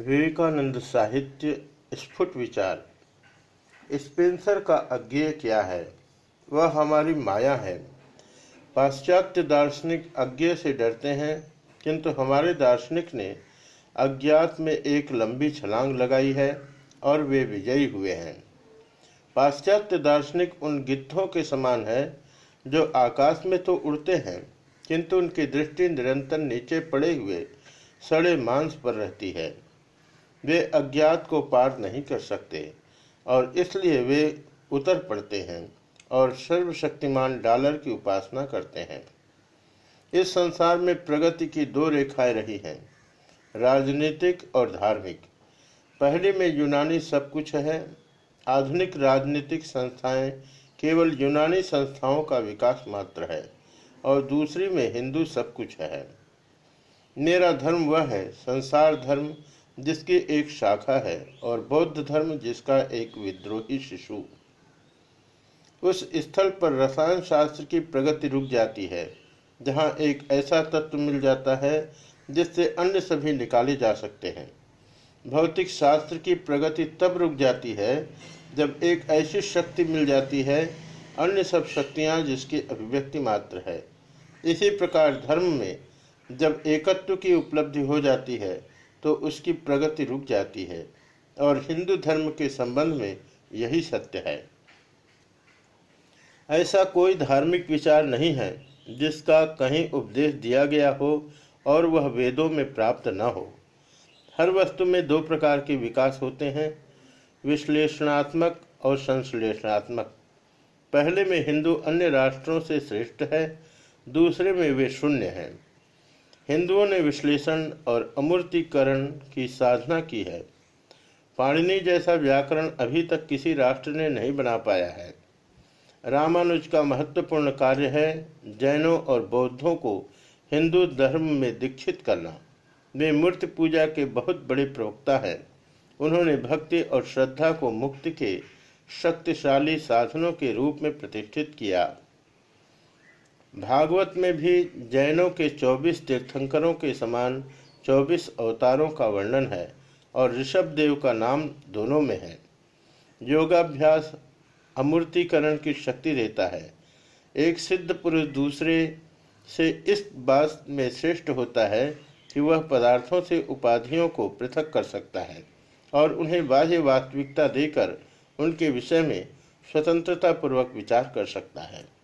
विवेकानंद साहित्य स्फुट विचार। स्पेंसर का अज्ञेय क्या है? वह हमारी माया है। पाश्चात्य दार्शनिक अज्ञेय से डरते हैं, किंतु हमारे दार्शनिक ने अज्ञात में एक लंबी छलांग लगाई है और वे विजयी हुए हैं। पाश्चात्य दार्शनिक उन गिद्धों के समान है, जो आकाश में तो उड़ते हैं, किंतु उनकी दृष्टि निरंतर नीचे पड़े हुए सड़े मांस पर रहती है। वे अज्ञात को पार नहीं कर सकते, और इसलिए वे उतर पड़ते हैं और सर्वशक्तिमान डॉलर की उपासना करते हैं। इस संसार में प्रगति की दो रेखाएँ रही हैं, राजनीतिक और धार्मिक। पहले में यूनानी सब कुछ है, आधुनिक राजनीतिक संस्थाएँ केवल यूनानी संस्थाओं का विकास मात्र है, और दूसरी में हिंदू सब कुछ है। मेरा धर्म वह है, संसार धर्म जिसकी एक शाखा है और बौद्ध धर्म जिसका एक विद्रोही शिशु। उस स्थल पर रसायन शास्त्र की प्रगति रुक जाती है, जहाँ एक ऐसा तत्व मिल जाता है जिससे अन्य सभी निकाले जा सकते हैं। भौतिक शास्त्र की प्रगति तब रुक जाती है जब एक ऐसी शक्ति मिल जाती है, अन्य सब शक्तियाँ जिसकी अभिव्यक्ति मात्र है। इसी प्रकार धर्म में जब एकत्व की उपलब्धि हो जाती है तो उसकी प्रगति रुक जाती है। और हिंदू धर्म के संबंध में यही सत्य है। ऐसा कोई धार्मिक विचार नहीं है, जिसका कहीं उपदेश दिया गया हो और वह वेदों में प्राप्त न हो। हर वस्तु में दो प्रकार के विकास होते हैं, विश्लेषणात्मक और संश्लेषणात्मक। पहले में हिंदू अन्य राष्ट्रों से श्रेष्ठ है, दूसरे में वे शून्य हैं। हिंदुओं ने विश्लेषण और अमूर्तिकरण की साधना की है। पाणिनि जैसा व्याकरण अभी तक किसी राष्ट्र ने नहीं बना पाया है। रामानुज का महत्वपूर्ण कार्य है जैनों और बौद्धों को हिंदू धर्म में दीक्षित करना। वे मूर्ति पूजा के बहुत बड़े प्रवक्ता हैं। उन्होंने भक्ति और श्रद्धा को मुक्ति के शक्तिशाली साधनों के रूप में प्रतिष्ठित किया। भागवत में भी जैनों के 24 तीर्थंकरों के समान 24 अवतारों का वर्णन है और ऋषभ देव का नाम दोनों में है। योगाभ्यास अमूर्तिकरण की शक्ति देता है। एक सिद्ध पुरुष दूसरे से इस बात में श्रेष्ठ होता है कि वह पदार्थों से उपाधियों को पृथक कर सकता है और उन्हें बाह्य वास्तविकता देकर उनके विषय में स्वतंत्रता पूर्वक विचार कर सकता है।